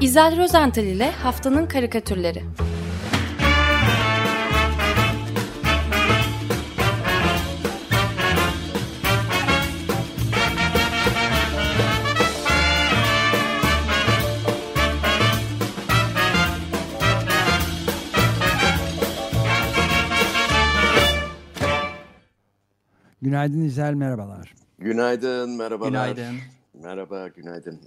İzel Rozental ile Haftanın Karikatürleri Günaydın İzel, merhabalar. Günaydın, merhabalar. Günaydın. Merhaba, günaydın.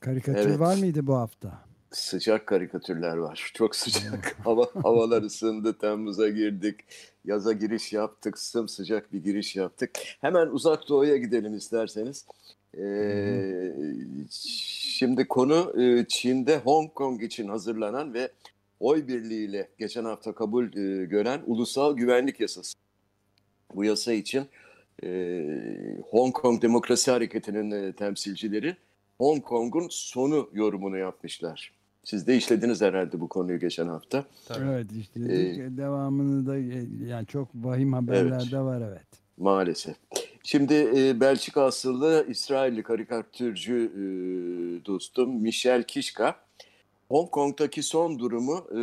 Karikatür Evet. var mıydı bu hafta? Sıcak karikatürler var. Çok sıcak. Hava, havalar ısındı. Temmuz'a girdik. Yaza giriş yaptık. Sımsıcak bir giriş yaptık. Hemen uzak doğuya gidelim isterseniz. Ee, şimdi konu e, Çin'de Hong Kong için hazırlanan ve oy birliğiyle geçen hafta kabul e, gören Ulusal Güvenlik Yasası. Bu yasa için e, Hong Kong Demokrasi Hareketi'nin e, temsilcileri Hong Kong'un sonu yorumunu yapmışlar. Siz de işlediniz herhalde bu konuyu geçen hafta. Tabii. Evet işte Ee, devamını da yani çok vahim haberlerde var evet. Maalesef. Şimdi e, Belçika asıllı İsrailli karikatürcü e, dostum Michel Kishka Hong Kong'daki son durumu e,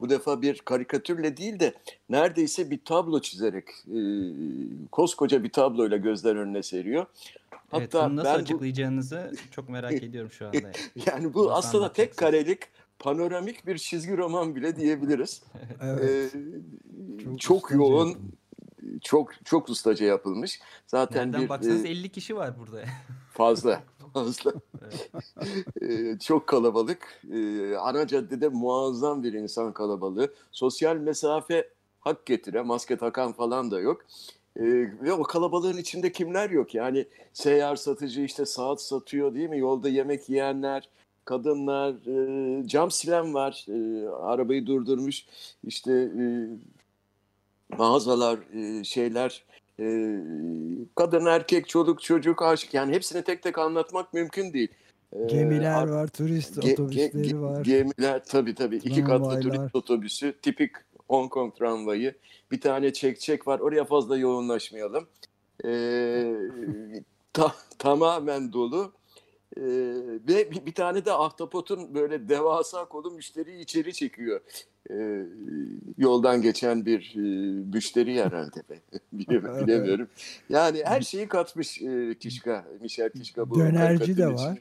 bu defa bir karikatürle değil de neredeyse bir tablo çizerek e, koskoca bir tabloyla gözler önüne seriyor. Evet, bunu nasıl açıklayacağınızı çok merak ediyorum şu anda. yani bu Nasıl aslında tek karelik panoramik bir çizgi roman bile diyebiliriz. Evet. Ee, Çok çok, yoğun, yapılmış. çok çok ustaca yapılmış. Zaten Nereden bir baksanız e, 50 kişi var burada. fazla fazla. Evet. Ee, çok kalabalık. Ee, ana caddede muazzam bir insan kalabalığı. Sosyal mesafe hak getire. Maske takan falan da yok. Ee, ve o kalabalığın içinde kimler yok? Yani seyyar satıcı işte saat satıyor değil mi? Yolda yemek yiyenler, kadınlar, e, cam silen var. E, arabayı durdurmuş. İşte e, mağazalar, e, şeyler, e, kadın, erkek, çoluk, çocuk, aşk. Yani hepsini tek tek anlatmak mümkün değil. Ee, Gemiler ar- var, turist Ge- ge- otobüsleri ge- var. Gemiler tabii tabii. iki katlı Tramvaylar. turist otobüsü, tipik Hong Kong tramvayı. Bir tane çek çek var. Oraya fazla yoğunlaşmayalım. Ee, ta- tamamen dolu. Ee, ve bir, bir tane de ahtapotun böyle devasa kolu müşteriyi içeri çekiyor. Ee, yoldan geçen bir e, müşteri herhalde. Bile- Bilemiyorum. Yani her şeyi katmış e, Kişka, Michel Kişka bu Dönerci de var. içine.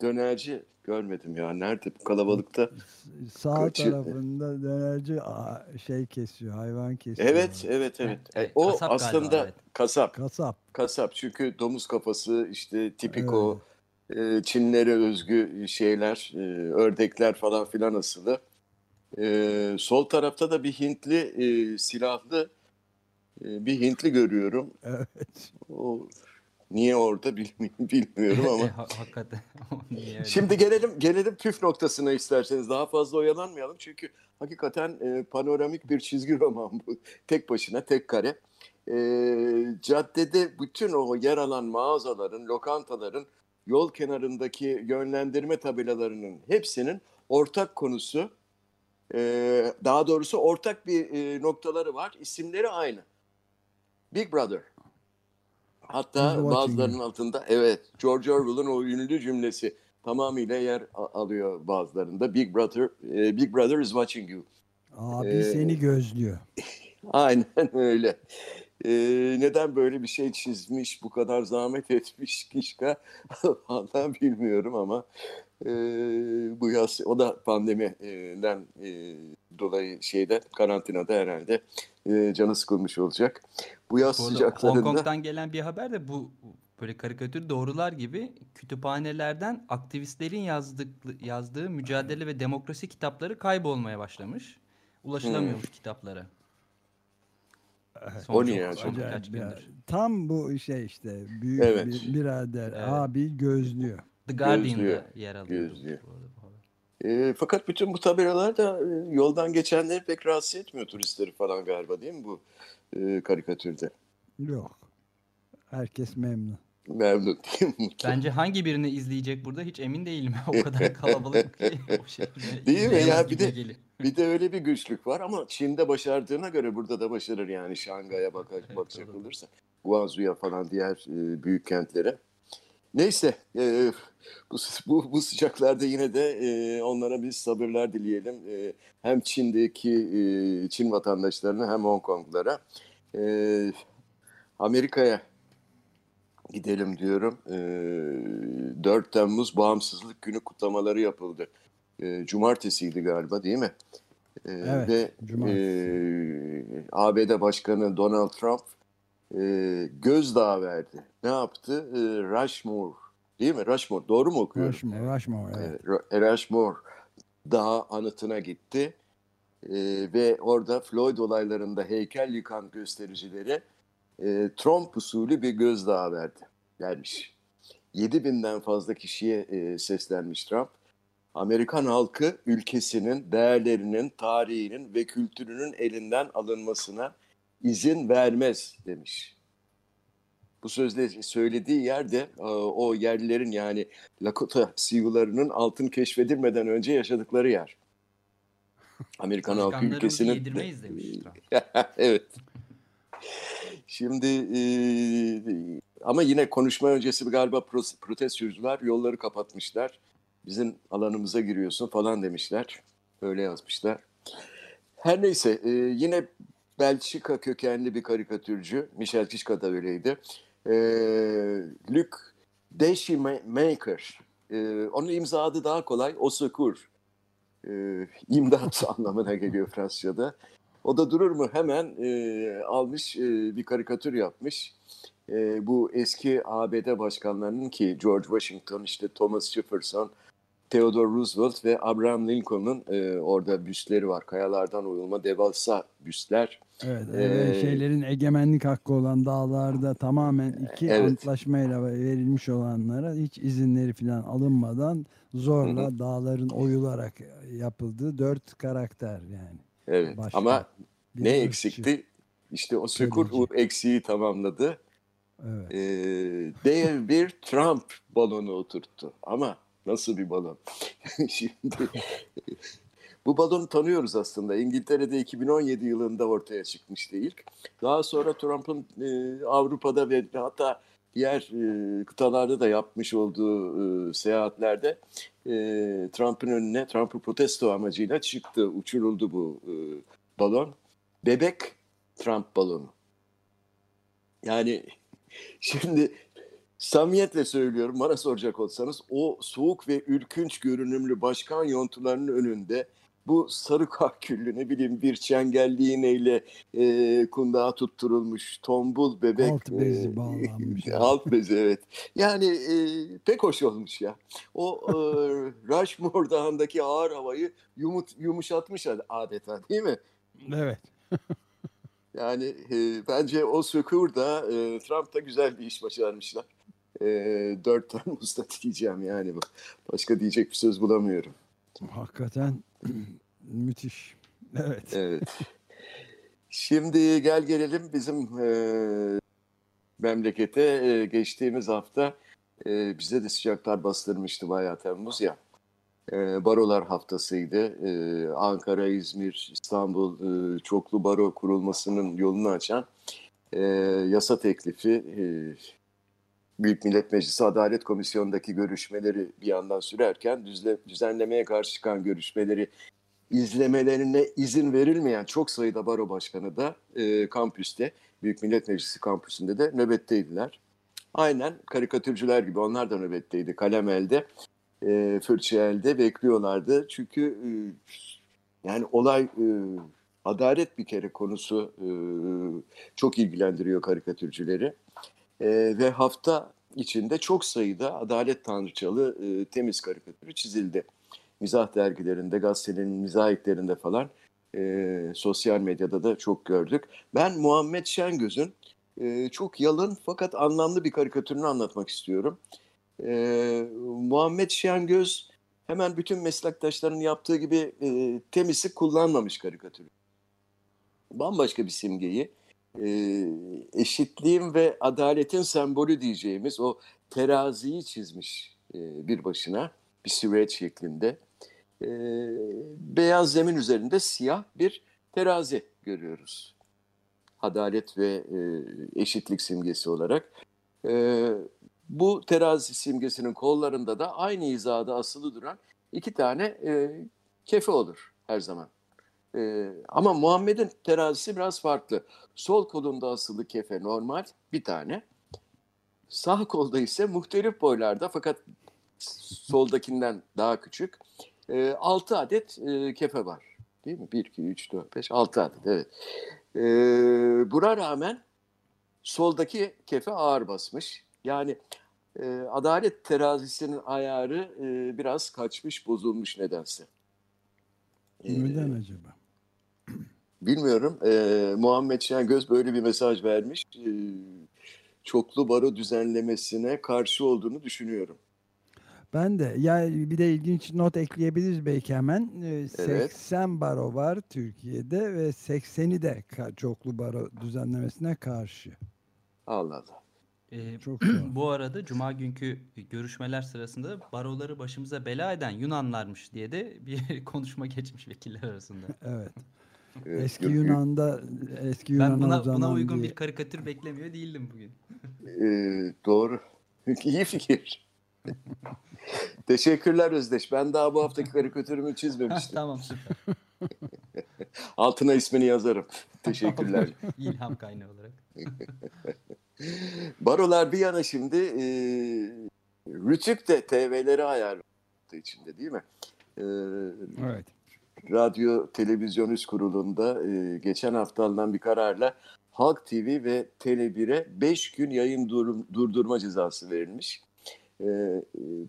Dönerci görmedim ya. Nerede bu kalabalıkta? Sağ Kaçı- tarafında dönerci aa, şey kesiyor, hayvan kesiyor. Evet, evet, evet. Evet, o kasap galiba, aslında evet. kasap. Kasap. Kasap çünkü domuz kafası işte tipik Evet. o e, Çinlere özgü şeyler, e, ördekler falan filan asılı. E, sol tarafta da bir Hintli e, silahlı e, bir Hintli görüyorum. Evet. O niye orada bilmi- bilmiyorum ama. Ha- Hakikaten. Şimdi gelelim gelelim püf noktasına isterseniz. Daha fazla oyalanmayalım çünkü hakikaten e, panoramik bir çizgi roman bu. Tek başına, tek kare. E, caddede bütün o yer alan mağazaların, lokantaların, yol kenarındaki yönlendirme tabelalarının hepsinin ortak konusu, e, daha doğrusu ortak bir e, noktaları var. İsimleri aynı. Big Brother. Hatta bazılarının altında evet George Orwell'ın o ünlü cümlesi tamamıyla yer alıyor bazılarında. Big Brother, e, Big Brother is watching you. Abi Ee, seni gözlüyor. Aynen öyle. E, neden böyle bir şey çizmiş, bu kadar zahmet etmiş Kişka? Vallahi bilmiyorum ama e, bu yaz o da pandemiden e, dolayı şeyde karantinada herhalde e, canı sıkılmış olacak. Bu yaz Bu sıcaklarında Hong Kong'dan gelen bir haber de bu böyle karikatür doğrular gibi kütüphanelerden aktivistlerin yazdık, yazdığı mücadele ve demokrasi kitapları kaybolmaya başlamış. Ulaşılamıyormuş kitaplara. Son O niye ya? Tam bu şey işte büyük Evet. bir birader Evet. abi gözlüyor. The Guardian'da Gözlüyor, yer alıyor. gözlüyor. E, fakat bütün bu tabelalar da e, yoldan geçenleri pek rahatsız etmiyor turistleri falan galiba değil mi bu e, karikatürde? Yok. Herkes memnun. Memnun değil mi? Bence hangi birini izleyecek burada hiç emin değilim. o kadar kalabalık ki o şekilde Değil mi? Ya bir de-. Bir de öyle bir güçlük var ama Çin'de başardığına göre burada da başarır yani Şangay'a bak bakacak doğru. olursa. Guangzhou'ya falan diğer e, büyük kentlere. Neyse e, bu, bu, bu sıcaklarda yine de e, onlara biz sabırlar dileyelim. E, hem Çin'deki e, Çin vatandaşlarına hem Hong Kong'lara. E, Amerika'ya gidelim diyorum. E, 4 Temmuz Bağımsızlık Günü kutlamaları yapıldı. E, cumartesiydi galiba değil mi? E, Evet, ve cumartesi. e, ABD Başkanı Donald Trump e, gözdağı verdi. Ne yaptı? E, Rushmore değil mi? Rushmore doğru mu okuyorum? Rushmore, Rushmore evet. E, Ru- Rushmore Dağı anıtına gitti. E, ve orada Floyd olaylarında heykel yıkan göstericilere e, Trump usulü bir gözdağı verdi. Vermiş. 7000'den fazla kişiye e, seslenmiş Trump. Amerikan halkı ülkesinin, değerlerinin, tarihinin ve kültürünün elinden alınmasına izin vermez demiş. Bu sözle söylediği yerde e, o yerlilerin yani Lakota Sioux'larının altın keşfedilmeden önce yaşadıkları yer. Amerikan Başkanlarımızı ülkesinin... Trump. evet. Şimdi e, ama yine konuşma öncesi galiba pro- protestocular yolları kapatmışlar. Bizim alanımıza giriyorsun falan demişler. Öyle yazmışlar. Her neyse e, yine Belçika kökenli bir karikatürcü. Michel Kishka da öyleydi. E, Luc Deschemaker. E, onun imza daha kolay. Osekur. E, imdat anlamına geliyor Fransızca'da. O da durur mu hemen e, almış e, bir karikatür yapmış. E, bu eski ABD başkanlarının ki George Washington, işte Thomas Jefferson, Theodore Roosevelt ve Abraham Lincoln'un e, orada büstleri var. Kayalardan oyulma devasa büstler. Evet, Ee, şeylerin egemenlik hakkı olan dağlarda tamamen iki Evet. antlaşmayla verilmiş olanlara hiç izinleri falan alınmadan zorla dağların oyularak yapıldığı dört karakter yani. Evet Başka ama ne ırkçı. eksikti? İşte o o eksiği tamamladı. Evet. E, dev bir Trump balonu oturttu. Ama nasıl bir balon? Şimdi bu balonu tanıyoruz aslında. İngiltere'de 2017 yılında ortaya çıkmıştı ilk. Daha sonra Trump'ın e, Avrupa'da ve hatta diğer e, kıtalarda da yapmış olduğu e, seyahatlerde e, Trump'ın önüne, Trump'ı protesto amacıyla çıktı, uçuruldu bu e, balon. Bebek Trump balonu. Yani şimdi samimiyetle söylüyorum bana soracak olsanız o soğuk ve ürkünç görünümlü başkan yontularının önünde bu sarı kahküllü ne bileyim bir çengelli iğneyle e, kundağa tutturulmuş tombul bebek. Alt bezi bağlanmış. alt bezi evet. Yani e, pek hoş olmuş ya. O e, Rushmore Dağı'ndaki ağır havayı yumut, yumuşatmış adeta değil mi? Evet. Yani e, bence o Sökür da e, Trump da güzel bir iş başarmışlar. E, 4 Temmuz'da diyeceğim yani. Başka diyecek bir söz bulamıyorum. Hakikaten müthiş. Evet. Evet. Şimdi gel gelelim bizim e, memlekete. E, geçtiğimiz hafta e, bize de sıcaklar bastırmıştı bayağı Temmuz ya. E, barolar haftasıydı. E, Ankara, İzmir, İstanbul e, çoklu baro kurulmasının yolunu açan e, yasa teklifi e, Büyük Millet Meclisi Adalet Komisyonu'ndaki görüşmeleri bir yandan sürerken düzle, düzenlemeye karşı çıkan görüşmeleri izlemelerine izin verilmeyen çok sayıda baro başkanı da e, kampüste, Büyük Millet Meclisi kampüsünde de nöbetteydiler. Aynen karikatürcüler gibi onlar da nöbetteydi. Kalem elde, e, fırça elde bekliyorlardı. Çünkü e, yani olay e, adalet bir kere konusu e, çok ilgilendiriyor karikatürcüleri. E, ve hafta içinde çok sayıda adalet tanrıçalı e, temiz karikatürü çizildi. Mizah dergilerinde, gazetelerin mizahiklerinde falan e, sosyal medyada da çok gördük. Ben Muhammed Şengöz'ün e, çok yalın fakat anlamlı bir karikatürünü anlatmak istiyorum. E, Muhammed Şengöz hemen bütün meslektaşların yaptığı gibi e, temizi kullanmamış karikatürü. Bambaşka bir simgeyi e, eşitliğin ve adaletin sembolü diyeceğimiz o teraziyi çizmiş e, bir başına bir süreç şeklinde. E, beyaz zemin üzerinde siyah bir terazi görüyoruz. Adalet ve e, eşitlik simgesi olarak. E, Bu terazi simgesinin kollarında da aynı hizada asılı duran iki tane e, kefe olur her zaman. E, ama Muhammed'in terazisi biraz farklı. Sol kolunda asılı kefe normal bir tane. Sağ kolda ise muhtelif boylarda fakat soldakinden daha küçük. E, 6 adet e, kefe var. Değil mi? 1, 2, 3, 4, 5, 6 adet. Evet. E, buna rağmen soldaki kefe ağır basmış. Yani e, adalet terazisinin ayarı e, biraz kaçmış, bozulmuş nedense. Neden acaba? Bilmiyorum. E, Muhammed Şengöz böyle bir mesaj vermiş. E, çoklu baro düzenlemesine karşı olduğunu düşünüyorum. Ben de. Ya bir de ilginç not ekleyebiliriz belki hemen. Ee, Evet. 80 baro var Türkiye'de ve 80'i de çoklu baro düzenlemesine karşı. Allah Allah. Ee, Çok bu arada Cuma günkü görüşmeler sırasında baroları başımıza bela eden Yunanlarmış diye de bir konuşma geçmiş vekiller arasında. Evet. Eski Yunan'da eski Yunan'a Ben buna, buna uygun bir- bir karikatür beklemiyor değildim bugün. e, doğru. İyi fikir. Teşekkürler Özdeş. Ben daha bu haftaki karikatürümü çizmemiştim. tamam süper. Altına ismini yazarım. Teşekkürler. İlham kaynağı olarak. Barolar bir yana şimdi e, Rütük de TV'leri ayarladığı içinde değil mi? E, Evet. Radyo Televizyon Üst Kurulu'nda e, geçen hafta alınan bir kararla Halk TV ve Tele1'e 5 gün yayın durum- durdurma cezası verilmiş. E, e,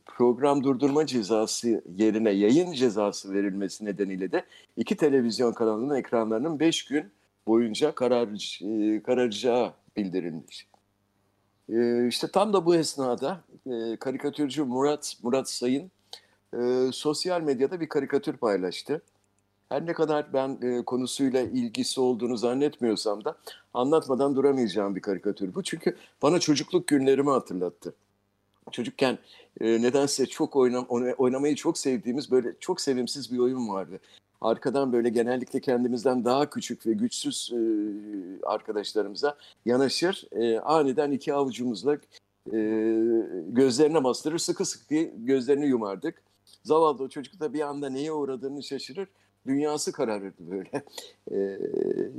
program durdurma cezası yerine yayın cezası verilmesi nedeniyle de iki televizyon kanalının ekranlarının 5 gün boyunca karar, e, kararacağı bildirilmiş. E, işte tam da bu esnada e, karikatürcü Murat Murat Sayın e, sosyal medyada bir karikatür paylaştı. Her ne kadar ben e, konusuyla ilgisi olduğunu zannetmiyorsam da anlatmadan duramayacağım bir karikatür bu. Çünkü bana çocukluk günlerimi hatırlattı. Çocukken e, nedense çok oynam, oyna- oynamayı çok sevdiğimiz böyle çok sevimsiz bir oyun vardı. Arkadan böyle genellikle kendimizden daha küçük ve güçsüz e, arkadaşlarımıza yanaşır. E, aniden iki avucumuzla e, gözlerine bastırır sıkı sıkı gözlerini yumardık. Zavallı o çocuk da bir anda neye uğradığını şaşırır. Dünyası kararırdı böyle. Ee,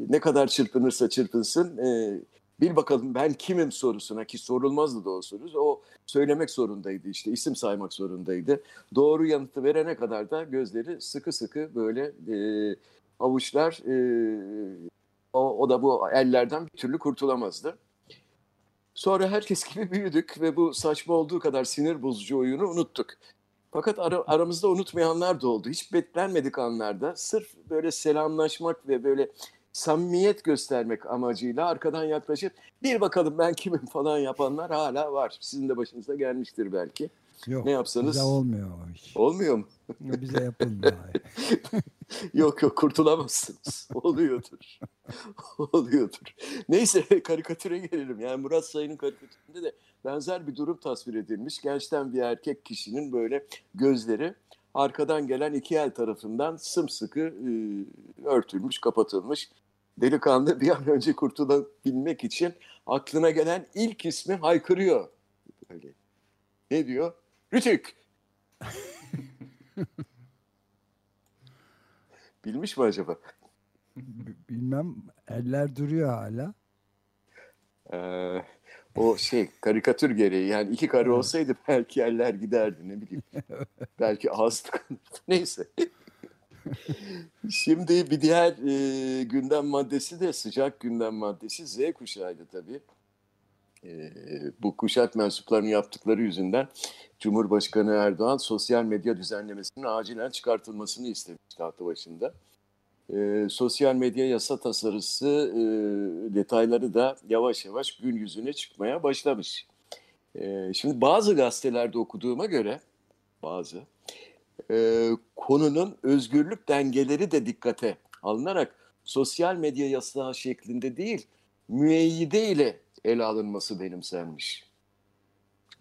ne kadar çırpınırsa çırpınsın e, bil bakalım ben kimim sorusuna ki sorulmazdı da o soru. O söylemek zorundaydı işte isim saymak zorundaydı. Doğru yanıtı verene kadar da gözleri sıkı sıkı böyle e, avuçlar e, o, o da bu ellerden bir türlü kurtulamazdı. Sonra herkes gibi büyüdük ve bu saçma olduğu kadar sinir bozucu oyunu unuttuk. Fakat ara- aramızda unutmayanlar da oldu. Hiç beklenmedik anlarda sırf böyle selamlaşmak ve böyle samimiyet göstermek amacıyla arkadan yaklaşıp bir bakalım ben kimim falan yapanlar hala var. Sizin de başınıza gelmiştir belki. Yok. Ne yapsanız- Bize olmuyor o iş. Olmuyor mu? Bize yapılmıyor. Yok yok kurtulamazsınız. Oluyordur. Oluyordur. Neyse karikatüre gelelim. Yani Murat Sayın'ın karikatüründe de benzer bir durum tasvir edilmiş. Gençten bir erkek kişinin böyle gözleri arkadan gelen iki el tarafından sımsıkı e, örtülmüş, kapatılmış. Delikanlı bir an önce kurtulabilmek için aklına gelen ilk ismi haykırıyor. Böyle. Ne diyor? Rütük. Bilmiş mi acaba? Bilmem eller duruyor hala. Ee, o şey karikatür gereği yani iki kare olsaydı belki eller giderdi ne bileyim. belki ağız tıkanırdı. Neyse. Şimdi bir diğer e, gündem maddesi de sıcak gündem maddesi Z kuşağıydı tabii. Bu kuşak mensuplarının yaptıkları yüzünden Cumhurbaşkanı Erdoğan sosyal medya düzenlemesinin acilen çıkartılmasını istemişti hafta başında. E, sosyal medya yasa tasarısı e, detayları da yavaş yavaş gün yüzüne çıkmaya başlamış. E, şimdi bazı gazetelerde okuduğuma göre bazı e, konunun özgürlük dengeleri de dikkate alınarak sosyal medya yasağı şeklinde değil müeyyide ile ele alınması benimsenmiş.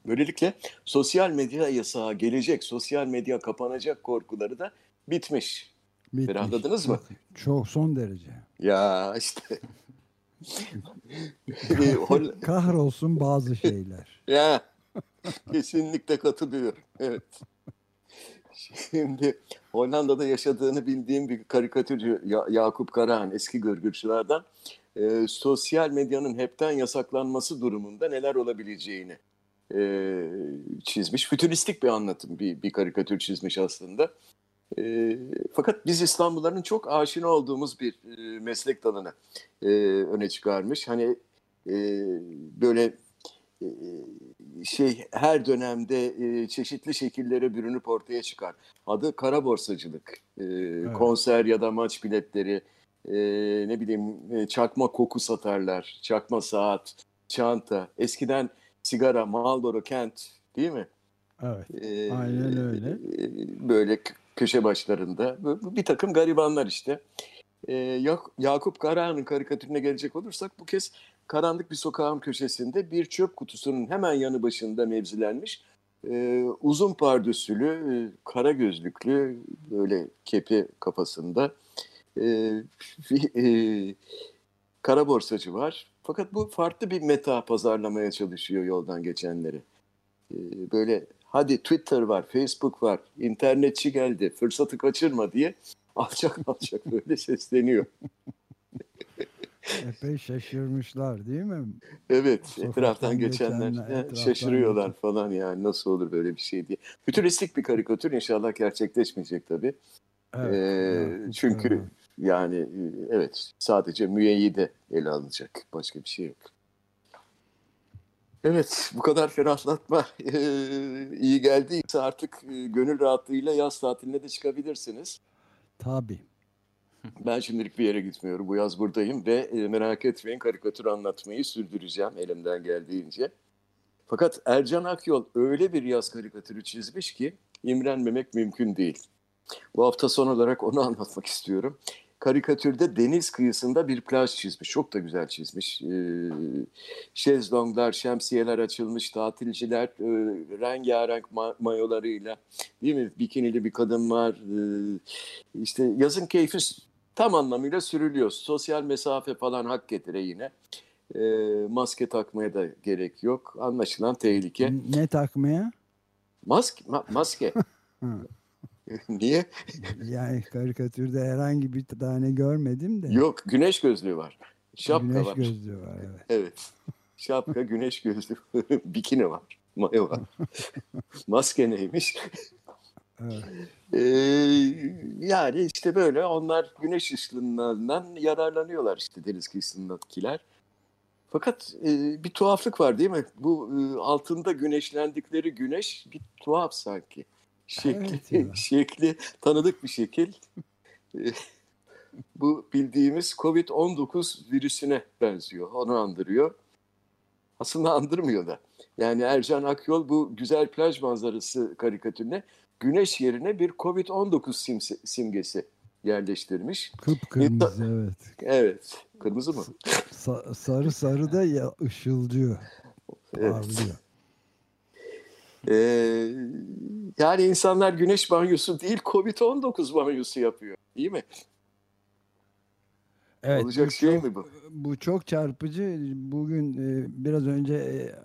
Böylelikle sosyal medya yasağı gelecek, sosyal medya kapanacak korkuları da bitmiş. Bitmiş. Ferahladınız mı? Çok son derece. Ya işte. Kahrolsun bazı şeyler. ya Kesinlikle katılıyorum. Evet. Şimdi Hollanda'da yaşadığını bildiğim bir karikatürcü Ya- Yakup Karahan eski gırgırcılardan e, sosyal medyanın hepten yasaklanması durumunda neler olabileceğini e, çizmiş. Fütüristik bir anlatım bir, bir karikatür çizmiş aslında. E, fakat biz İstanbulluların çok aşina olduğumuz bir e, meslek dalını e, öne çıkarmış. Hani e, böyle e, şey her dönemde e, çeşitli şekillere bürünüp ortaya çıkar. Adı kara borsacılık. E, Konser ya da maç biletleri, e, ne bileyim e, çakma koku satarlar, çakma saat, çanta. Eskiden sigara, Marlboro Kent değil mi? Evet. E, Aynen öyle. e, böyle köşe başlarında bir takım garibanlar işte. E, Yak- Yakup Karahan'ın karikatürüne gelecek olursak bu kez karanlık bir sokağın köşesinde bir çöp kutusunun hemen yanı başında mevzilenmiş e, uzun pardösülü, e, kara gözlüklü, böyle kepi kafasında e, e, kara borsacı var. Fakat bu farklı bir meta pazarlamaya çalışıyor yoldan geçenleri. E, böyle hadi Twitter var, Facebook var, internetçi geldi, fırsatı kaçırma diye alçak alçak böyle sesleniyor. Epey şaşırmışlar değil mi? Evet, Sokaktan etraftan geçenler geçenler, etraftan şaşırıyorlar geçen- falan yani nasıl olur böyle bir şey diye. Fütüristik bir karikatür inşallah gerçekleşmeyecek tabii. Evet. Ee, Yakup çünkü Karahan. Yani e, evet sadece müeyyide ele alınacak. Başka bir şey yok. Evet bu kadar ferahlatma iyi geldiyse artık e, gönül rahatlığıyla yaz tatiline de çıkabilirsiniz. Tabii. Ben şimdilik bir yere gitmiyorum. Bu yaz buradayım ve e, merak etmeyin karikatür anlatmayı sürdüreceğim elimden geldiğince. Fakat Ercan Akyol öyle bir yaz karikatürü çizmiş ki imrenmemek mümkün değil. Bu hafta son olarak onu anlatmak istiyorum. Karikatürde deniz kıyısında bir plaj çizmiş. Çok da güzel çizmiş. Ee, şezlonglar, şemsiyeler açılmış, tatilciler e, rengarenk ma- mayolarıyla değil mi? Bikinili bir kadın var. Ee, işte yazın keyfi tam anlamıyla sürülüyor. Sosyal mesafe falan hak getire yine. Ee, maske takmaya da gerek yok. Anlaşılan tehlike. Ne takmaya? Maske, ma- maske. Niye? Yani karikatürde herhangi bir tane görmedim de. Yok, güneş gözlüğü var. Şapka Güneş var. gözlüğü var evet. Evet. Şapka, güneş gözlüğü, bikini var, mayo var. Maske neymiş? evet. Ee, yani işte böyle onlar güneş ışınlarından yararlanıyorlar işte deniz kıyısındakiler. Fakat e, bir tuhaflık var değil mi? Bu e, altında güneşlendikleri güneş bir tuhaf sanki. Şekli, Evet şekli tanıdık bir şekil. E, Bu bildiğimiz Covid-19 virüsüne benziyor. Onu andırıyor. Aslında andırmıyor da. Yani Ercan Akyol bu güzel plaj manzarası karikatürüne güneş yerine bir Covid-19 simse- simgesi yerleştirmiş. Kıpkırmızı evet. Evet. Kırmızı mı? Sa- sarı sarı da ya ışıldıyor. Evet. Parlıyor. Ee, yani insanlar güneş banyosu değil Covid-19 banyosu yapıyor. Değil mi? Evet, Olacak bu şey çok- mi bu? Bu çok çarpıcı. Bugün e, biraz önce e,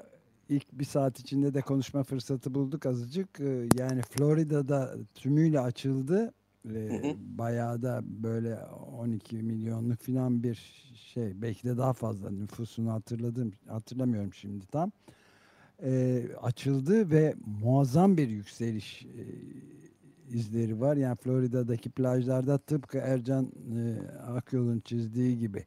ilk bir saat içinde de konuşma fırsatı bulduk azıcık. E, yani Florida'da tümüyle açıldı. E, Hı hı. bayağı da böyle 12 milyonluk falan bir şey. Belki de daha fazla nüfusunu hatırladım. Hatırlamıyorum şimdi tam. E, açıldı ve muazzam bir yükseliş e, izleri var. Yani Florida'daki plajlarda tıpkı Ercan e, Akyol'un çizdiği gibi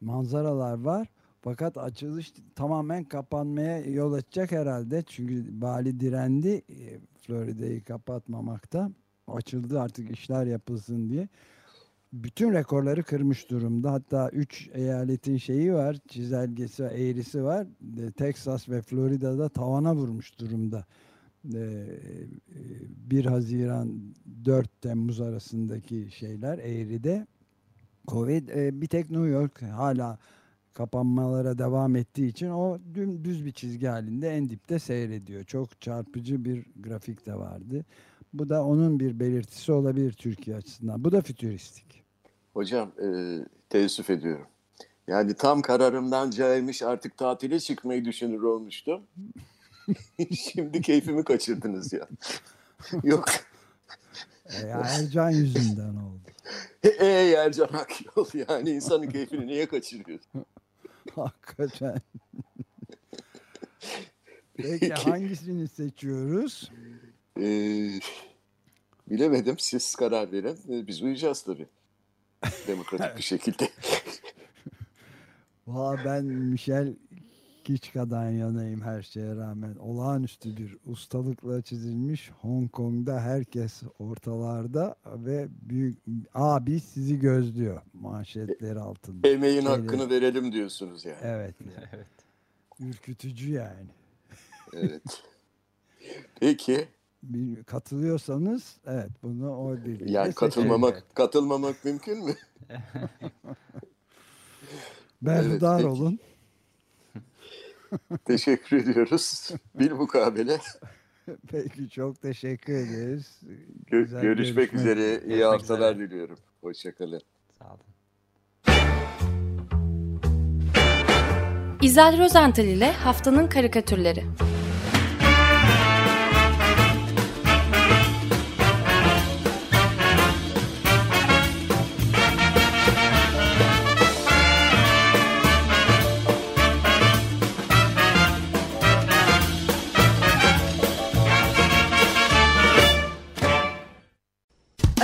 manzaralar var. Fakat açılış tamamen kapanmaya yol açacak herhalde. Çünkü Bali direndi e, Florida'yı kapatmamakta. Açıldı artık işler yapılsın diye. Bütün rekorları kırmış durumda. Hatta 3 eyaletin şeyi var, çizelgesi, eğrisi var. E, Texas ve Florida'da tavana vurmuş durumda. E, 1 Haziran 4 Temmuz arasındaki şeyler eğride. Covid e, bir tek New York hala kapanmalara devam ettiği için o düz bir çizgi halinde en dipte seyrediyor. Çok çarpıcı bir grafik de vardı. Bu da onun bir belirtisi olabilir Türkiye açısından. Bu da fütüristik. Hocam e, teessüf ediyorum. Yani tam kararımdan caymış artık tatile çıkmayı düşünür olmuştum. Şimdi keyfimi kaçırdınız ya. Yok. E, Ercan yüzünden oldu. E Ercan Akyol yani insanın keyfini niye kaçırıyorsun? Hakikaten. Peki. hangisini seçiyoruz? Ee, bilemedim. Siz karar verin. Ee, Biz uyuyacağız tabii. Demokratik bir şekilde. Valla ben Michel Kiçka'dan yanayım her şeye rağmen. Olağanüstü bir ustalıkla çizilmiş Hong Kong'da herkes ortalarda ve büyük abi sizi gözlüyor manşetleri altında. Emeğin Şeyleri- hakkını verelim diyorsunuz yani. Evet. Evet. Ürkütücü yani. Evet. Peki. Bir, katılıyorsanız evet bunu o birliğiyle Yani seçelim. katılmamak katılmamak mümkün mü? Berhudar Evet, olun. Teşekkür ediyoruz. Bir mukabele. Peki çok teşekkür ederiz. Gö- Güzel görüşmek üzere. İyi Görüşmek haftalar üzere. diliyorum. Hoşçakalın. Sağ olun. İzel Rozental ile Haftanın Karikatürleri